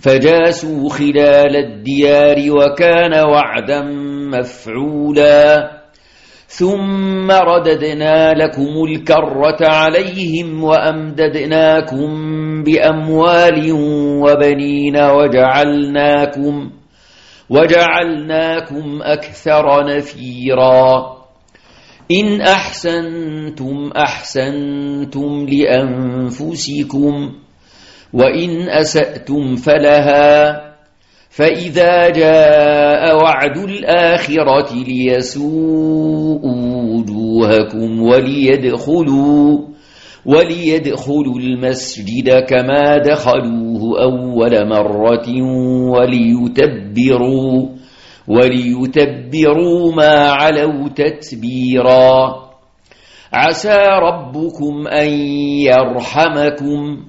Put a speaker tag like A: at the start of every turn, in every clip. A: فجاسوا خلال الديار وكان وعدا مفعولا ثم رددنا لكم الكرة عليهم وأمددناكم بأموال وبنين وجعلناكم وجعلناكم أكثر نفيرا إن أحسنتم أحسنتم لأنفسكم وَإِنْ أَسَأْتُمْ فَلَهَا فَإِذَا جَاءَ وَعْدُ الْآخِرَةِ لِيَسُوءُوا وُجُوهَكُمْ وَلِيَدْخُلُوا وَلِيَدْخُلُوا الْمَسْجِدَ كَمَا دَخَلُوهُ أَوَّلَ مَرَّةٍ وَلِيُتَبِّرُوا وَلِيُتَبِّرُوا مَا عَلَوْا تَتْبِيرًا عَسَى رَبُّكُمْ أَنْ يَرْحَمَكُمْ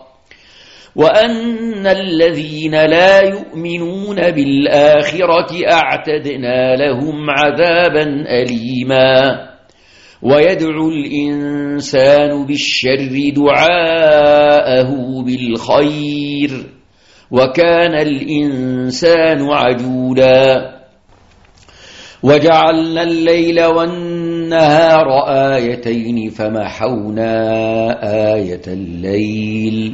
A: وأن الذين لا يؤمنون بالآخرة أعتدنا لهم عذابا أليما ويدعو الإنسان بالشر دعاءه بالخير وكان الإنسان عجولا وجعلنا الليل والنهار آيتين فمحونا آية الليل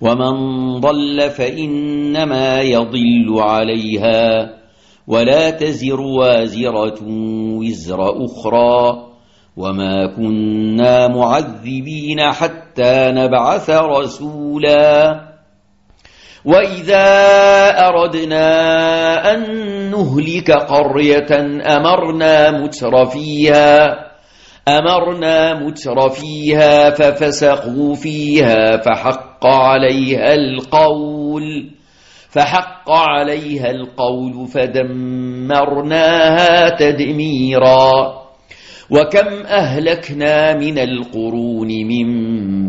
A: ومن ضل فإنما يضل عليها ولا تزر وازرة وزر أخرى وما كنا معذبين حتى نبعث رسولا وإذا أردنا أن نهلك قرية أمرنا مترفيها أمرنا مترفيها ففسقوا فيها فحق فحق عليها القول فحق عليها القول فدمرناها تدميرا وكم أهلكنا من القرون من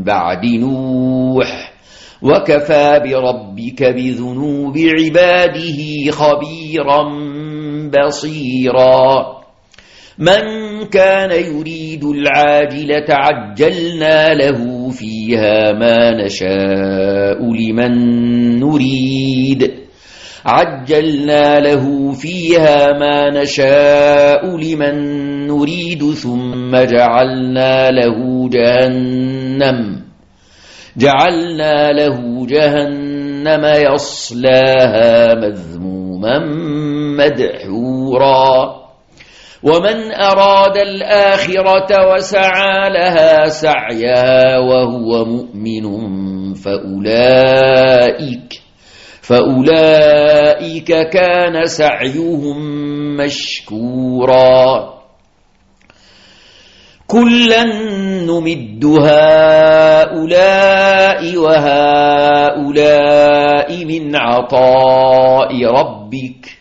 A: بعد نوح وكفى بربك بذنوب عباده خبيرا بصيرا من كان يريد العاجلة عجلنا له فيها ما نشاء لمن نريد عجلنا له فيها ما نشاء لمن نريد ثم جعلنا له جهنم جعلنا له جهنم يصلاها مذموما مدحوراً ومن أراد الآخرة وسعى لها سعيا وهو مؤمن فأولئك فأولئك كان سعيهم مشكورا كلا نمد هؤلاء وهؤلاء من عطاء ربك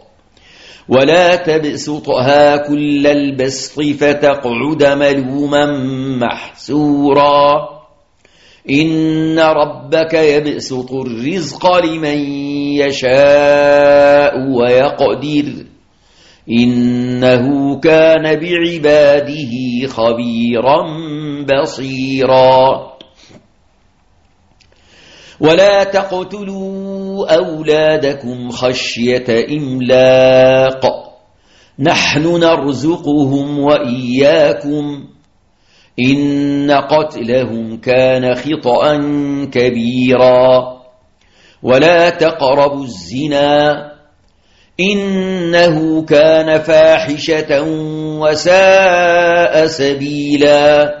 A: ولا تبسطها كل البسط فتقعد ملوما محسورا إن ربك يبسط الرزق لمن يشاء ويقدر إنه كان بعباده خبيرا بصيرا ولا تقتلون أَوْلَادَكُمْ خَشْيَةَ إِمْلَاقٍ نَحْنُ نَرْزُقُهُمْ وَإِيَّاكُمْ إِنَّ قَتْلَهُمْ كَانَ خِطَأً كَبِيرًا وَلَا تَقْرَبُوا الزِّنَا إِنَّهُ كَانَ فَاحِشَةً وَسَاءَ سَبِيلًا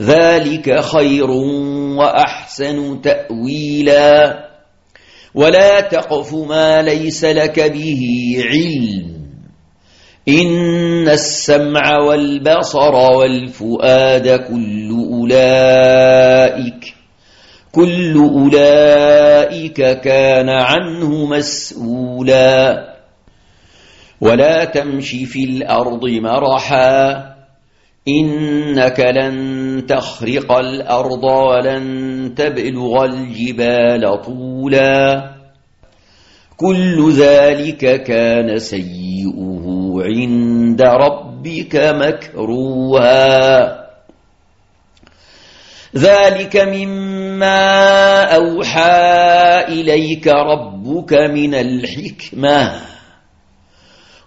A: ذلك خير وأحسن تأويلا ولا تقف ما ليس لك به علم إن السمع والبصر والفؤاد كل أولئك كل أولئك كان عنه مسؤولا ولا تمشي في الأرض مرحاً إِنَّكَ لَن تَخْرِقَ الْأَرْضَ وَلَن تَبْلُغَ الْجِبَالَ طُولًا كُلُّ ذَلِكَ كَانَ سَيِّئُهُ عِندَ رَبِّكَ مَكْرُوهًا ذَلِكَ مِمَّا أَوْحَى إِلَيْكَ رَبُّكَ مِنَ الْحِكْمَةِ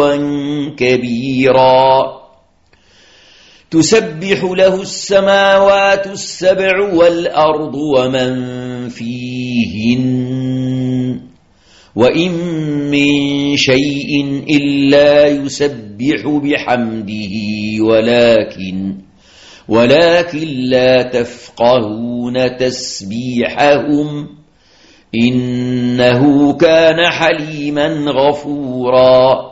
A: عُلُوًّا كَبِيرًا تُسَبِّحُ لَهُ السَّمَاوَاتُ السَّبْعُ وَالْأَرْضُ وَمَن فِيهِنَّ وَإِن مِّن شَيْءٍ إِلَّا يُسَبِّحُ بِحَمْدِهِ وَلَكِن وَلَكِن لَّا تَفْقَهُونَ تَسْبِيحَهُمْ إِنَّهُ كَانَ حَلِيمًا غَفُورًا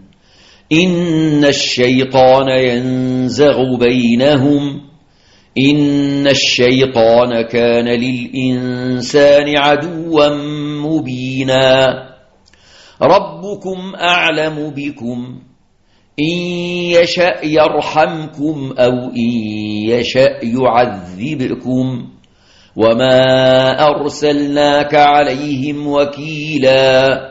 A: إِنَّ الشَّيْطَانَ يَنزَغُ بَيْنَهُمْ إِنَّ الشَّيْطَانَ كَانَ لِلْإِنسَانِ عَدُوًّا مُبِينًا رَبُّكُمْ أَعْلَمُ بِكُمْ إِن يَشَأْ يَرْحَمْكُمْ أَوْ إِن يَشَأْ يُعَذِّبْكُمْ وَمَا أَرْسَلْنَاكَ عَلَيْهِمْ وَكِيلًا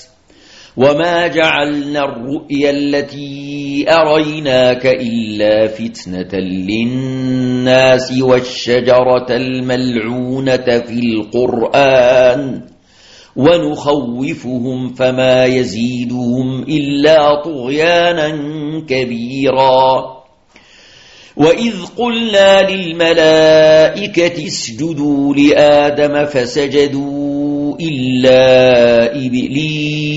A: وما جعلنا الرؤيا التي أريناك إلا فتنة للناس والشجرة الملعونة في القرآن ونخوفهم فما يزيدهم إلا طغيانا كبيرا وإذ قلنا للملائكة اسجدوا لآدم فسجدوا إلا إبليس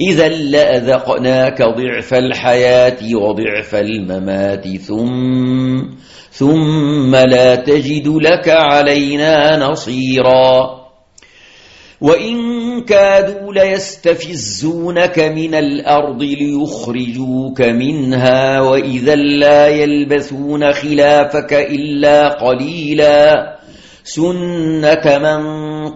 A: إِذًا لَّأَذَقْنَاكَ ضِعْفَ الْحَيَاةِ وَضِعْفَ الْمَمَاتِ ثُمَّ ثُمَّ لَا تَجِدُ لَكَ عَلَيْنَا نَصِيرًا وَإِن كَادُوا لَيَسْتَفِزُّونَكَ مِنَ الْأَرْضِ لِيُخْرِجُوكَ مِنْهَا وَإِذًا لَّا يَلْبَثُونَ خِلَافَكَ إِلَّا قَلِيلًا سُنَّةَ مَن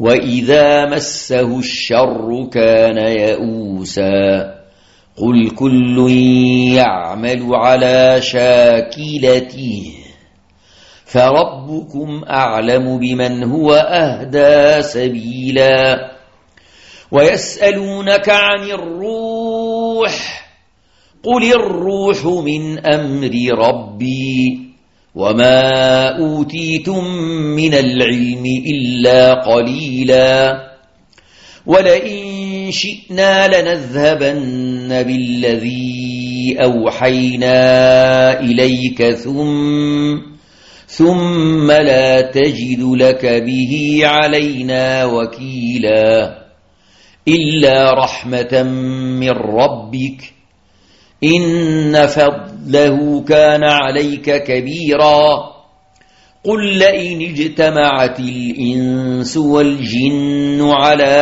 A: وَإِذَا مَسَّهُ الشَّرُّ كَانَ يَئُوسًا قُلْ كُلٌّ يَعْمَلُ عَلَى شَاكِلَتِهِ فَرَبُّكُمْ أَعْلَمُ بِمَنْ هُوَ أَهْدَى سَبِيلًا وَيَسْأَلُونَكَ عَنِ الرُّوحِ قُلِ الرُّوحُ مِنْ أَمْرِ رَبِّي وما أوتيتم من العلم إلا قليلا ولئن شئنا لنذهبن بالذي أوحينا إليك ثم ثم لا تجد لك به علينا وكيلا إلا رحمة من ربك إن فضله كان عليك كبيرا قل لئن اجتمعت الإنس والجن على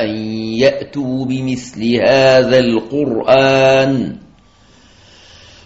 A: أن يأتوا بمثل هذا القرآن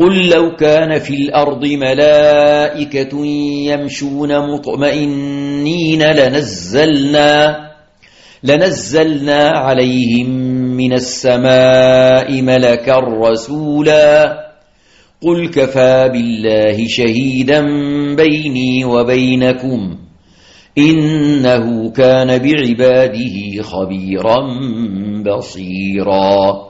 A: قُل لَّوْ كَانَ فِي الْأَرْضِ مَلَائِكَةٌ يَمْشُونَ مُطْمَئِنِّينَ لَنَزَّلْنَا لَنَزَّلْنَا عَلَيْهِمْ مِنَ السَّمَاءِ مَلَكًا رَّسُولًا قُلْ كَفَىٰ بِاللَّهِ شَهِيدًا بَيْنِي وَبَيْنَكُمْ إِنَّهُ كَانَ بِعِبَادِهِ خَبِيرًا بَصِيرًا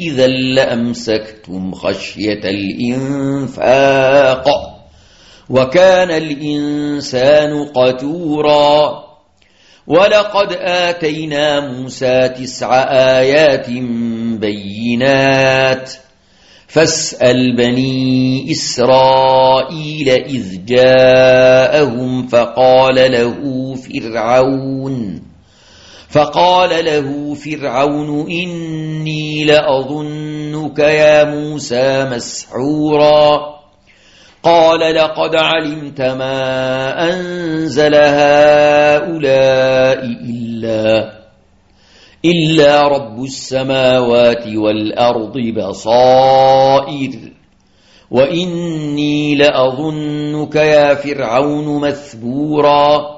A: إِذًا لَّأَمْسَكْتُمْ خَشْيَةَ الْإِنفَاقِ وَكَانَ الْإِنسَانُ قَتُورًا وَلَقَدْ آتَيْنَا مُوسَى تِسْعَ آيَاتٍ بَيِّنَاتٍ فَاسْأَلْ بَنِي إِسْرَائِيلَ إِذْ جَاءَهُمْ فَقَالَ لَهُ فِرْعَوْنُ فقال له فرعون إني لأظنك يا موسى مسحورا قال لقد علمت ما أنزل هؤلاء إلا, إلا رب السماوات والأرض بصائر وإني لأظنك يا فرعون مثبوراً